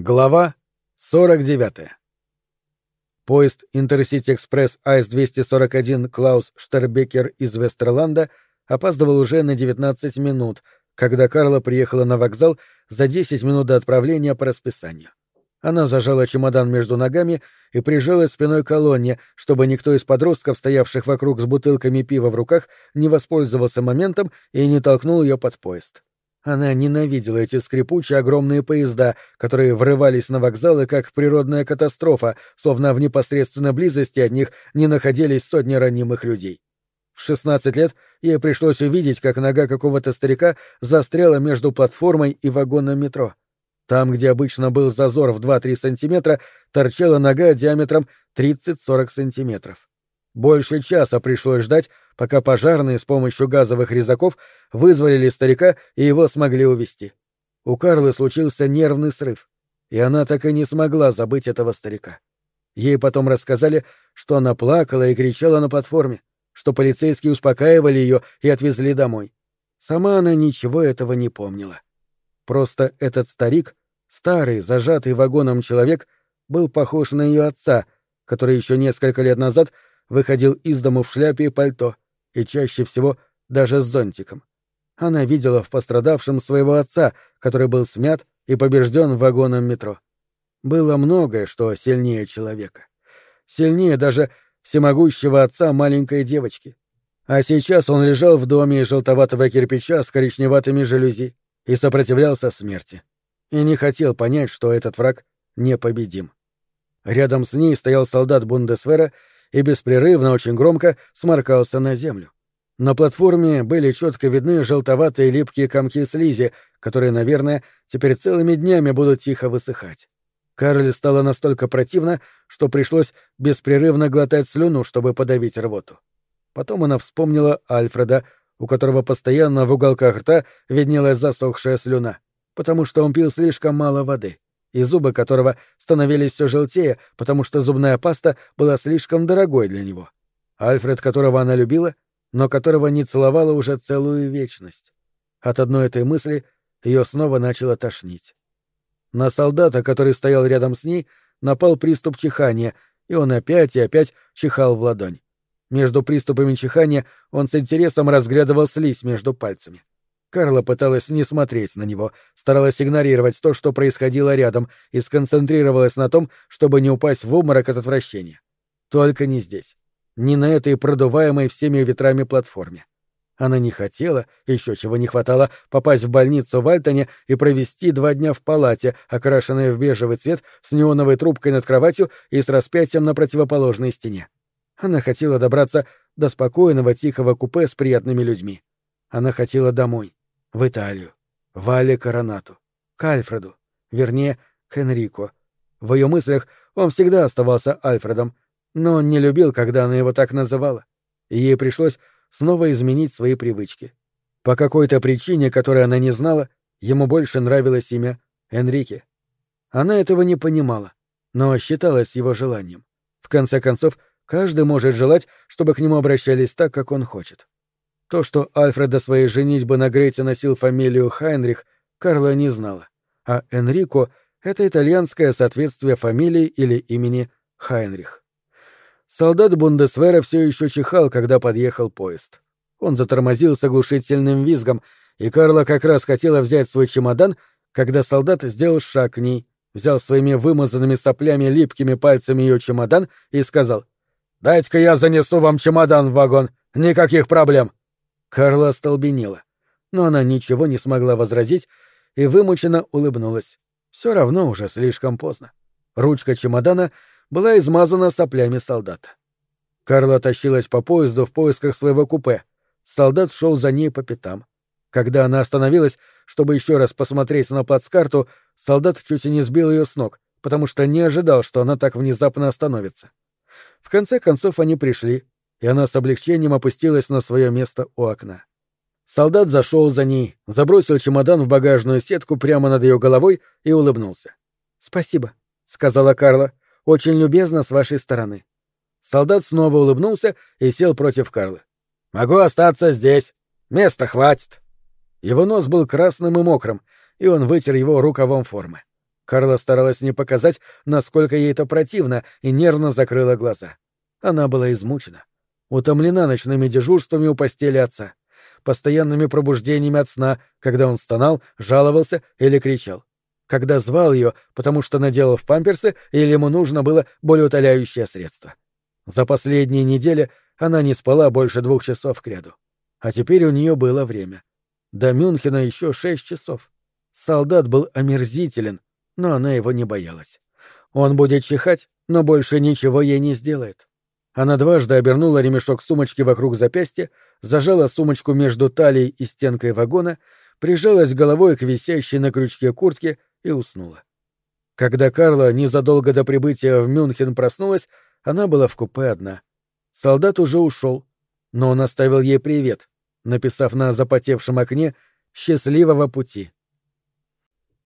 Глава 49. Поезд Интерсити Экспресс АИС-241 Клаус Штербекер из Вестерланда опаздывал уже на 19 минут, когда Карла приехала на вокзал за 10 минут до отправления по расписанию. Она зажала чемодан между ногами и прижалась спиной к колонне, чтобы никто из подростков, стоявших вокруг с бутылками пива в руках, не воспользовался моментом и не толкнул ее под поезд. Она ненавидела эти скрипучие огромные поезда, которые врывались на вокзалы как природная катастрофа, словно в непосредственной близости от них не находились сотни ранимых людей. В 16 лет ей пришлось увидеть, как нога какого-то старика застряла между платформой и вагоном метро. Там, где обычно был зазор в 2-3 сантиметра, торчала нога диаметром 30-40 сантиметров. Больше часа пришлось ждать, пока пожарные с помощью газовых резаков вызволили старика и его смогли увести. У Карлы случился нервный срыв, и она так и не смогла забыть этого старика. Ей потом рассказали, что она плакала и кричала на платформе, что полицейские успокаивали ее и отвезли домой. Сама она ничего этого не помнила. Просто этот старик, старый, зажатый вагоном человек, был похож на ее отца, который еще несколько лет назад — выходил из дому в шляпе и пальто, и чаще всего даже с зонтиком. Она видела в пострадавшем своего отца, который был смят и побежден вагоном метро. Было многое, что сильнее человека. Сильнее даже всемогущего отца маленькой девочки. А сейчас он лежал в доме из желтоватого кирпича с коричневатыми жалюзи и сопротивлялся смерти. И не хотел понять, что этот враг непобедим. Рядом с ней стоял солдат Бундесвера и беспрерывно, очень громко сморкался на землю. На платформе были четко видны желтоватые липкие комки слизи, которые, наверное, теперь целыми днями будут тихо высыхать. Карли стало настолько противно, что пришлось беспрерывно глотать слюну, чтобы подавить рвоту. Потом она вспомнила Альфреда, у которого постоянно в уголках рта виднелась засохшая слюна, потому что он пил слишком мало воды и зубы которого становились все желтее, потому что зубная паста была слишком дорогой для него. Альфред, которого она любила, но которого не целовала уже целую вечность. От одной этой мысли ее снова начало тошнить. На солдата, который стоял рядом с ней, напал приступ чихания, и он опять и опять чихал в ладонь. Между приступами чихания он с интересом разглядывал слизь между пальцами. Карла пыталась не смотреть на него, старалась игнорировать то, что происходило рядом, и сконцентрировалась на том, чтобы не упасть в обморок от отвращения. Только не здесь. Не на этой продуваемой всеми ветрами платформе. Она не хотела, еще чего не хватало, попасть в больницу в Альтоне и провести два дня в палате, окрашенной в бежевый цвет, с неоновой трубкой над кроватью и с распятием на противоположной стене. Она хотела добраться до спокойного тихого купе с приятными людьми. Она хотела домой в Италию, в Але Коронату, к Альфреду, вернее, к Энрико. В ее мыслях он всегда оставался Альфредом, но он не любил, когда она его так называла, и ей пришлось снова изменить свои привычки. По какой-то причине, которой она не знала, ему больше нравилось имя Энрике. Она этого не понимала, но считалась его желанием. В конце концов, каждый может желать, чтобы к нему обращались так, как он хочет. То, что Альфред до своей женитьбы на Грете носил фамилию Хайнрих, Карла не знала, а Энрико — это итальянское соответствие фамилии или имени Хайнрих. Солдат Бундесвера все еще чихал, когда подъехал поезд. Он затормозил с оглушительным визгом, и Карла как раз хотела взять свой чемодан, когда солдат сделал шаг к ней, взял своими вымазанными соплями липкими пальцами ее чемодан и сказал «Дайте-ка я занесу вам чемодан в вагон, никаких проблем». Карла остолбенела, но она ничего не смогла возразить и вымученно улыбнулась. Все равно уже слишком поздно. Ручка чемодана была измазана соплями солдата. Карла тащилась по поезду в поисках своего купе. Солдат шел за ней по пятам. Когда она остановилась, чтобы еще раз посмотреть на плацкарту, солдат чуть и не сбил ее с ног, потому что не ожидал, что она так внезапно остановится. В конце концов они пришли, и она с облегчением опустилась на свое место у окна. Солдат зашел за ней, забросил чемодан в багажную сетку прямо над ее головой и улыбнулся. «Спасибо», — сказала Карла. «Очень любезно с вашей стороны». Солдат снова улыбнулся и сел против Карлы. «Могу остаться здесь. Места хватит». Его нос был красным и мокрым, и он вытер его рукавом формы. Карла старалась не показать, насколько ей это противно, и нервно закрыла глаза. Она была измучена, утомлена ночными дежурствами у постели отца, постоянными пробуждениями от сна, когда он стонал, жаловался или кричал, когда звал ее, потому что наделал в памперсы или ему нужно было болеутоляющее средство. За последние недели она не спала больше двух часов кряду. А теперь у нее было время. До Мюнхена еще шесть часов. Солдат был омерзителен, но она его не боялась. Он будет чихать, но больше ничего ей не сделает. Она дважды обернула ремешок сумочки вокруг запястья, зажала сумочку между талией и стенкой вагона, прижалась головой к висящей на крючке куртке и уснула. Когда Карла незадолго до прибытия в Мюнхен проснулась, она была в купе одна. Солдат уже ушел, но он оставил ей привет, написав на запотевшем окне «Счастливого пути».